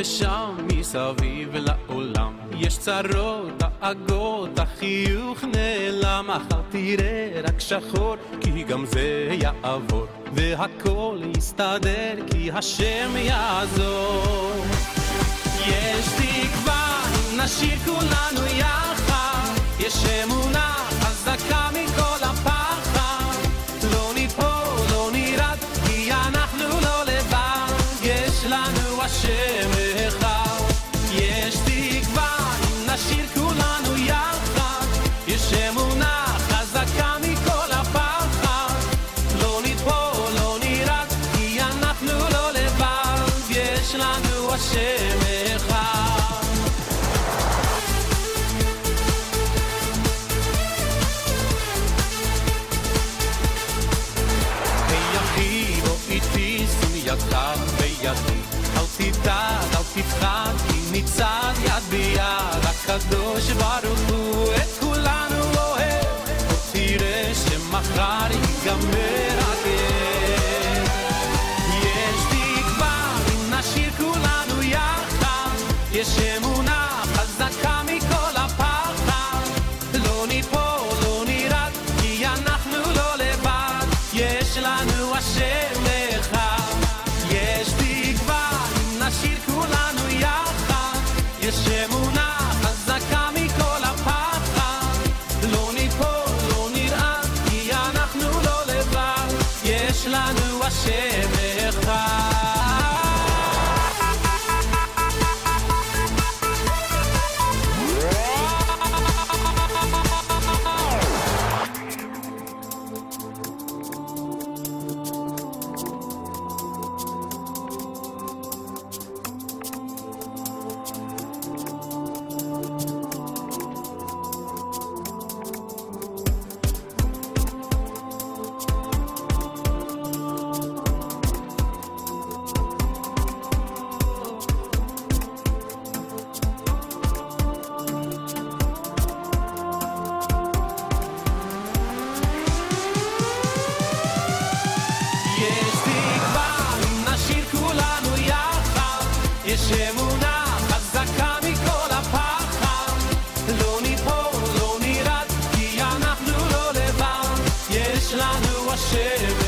ושם מסביב לעולם. יש צרות, דאגות, החיוך נעלם. מחר תראה רק שחור כי גם זה יעבור. והכל יסתדר כי השם יעזור. יש תקווה אם נשאיר כולנו יחד. יש אמונה חזקה מכל הפחד. לא ניפול, לא נירד כי אנחנו לא לבד. יש לנו השם יש תקווה אם כולנו יחד. יש אמונה חזקה הפחד. לא ניפול, לא נירד כי לא לנו השם אחד. שים ידך כי נצעד יד ביד. הקדוש ברוך הוא את כולנו אוהב. בוא תראה שמחר ייגמר לנו יש אמונה חזקה מכל הפחד לא ניפול, לא נירד כי אנחנו לא לבד. יש לנו השם